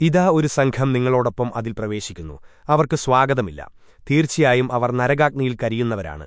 ഇതാ ഒരു സംഘം നിങ്ങളോടൊപ്പം അതിൽ പ്രവേശിക്കുന്നു. അവർക്ക് സ്വാഗതമില്ല. തീർച്ചയായും അവർ നരകാഗ്നിയിൽ കരിയുന്നവരാണ്.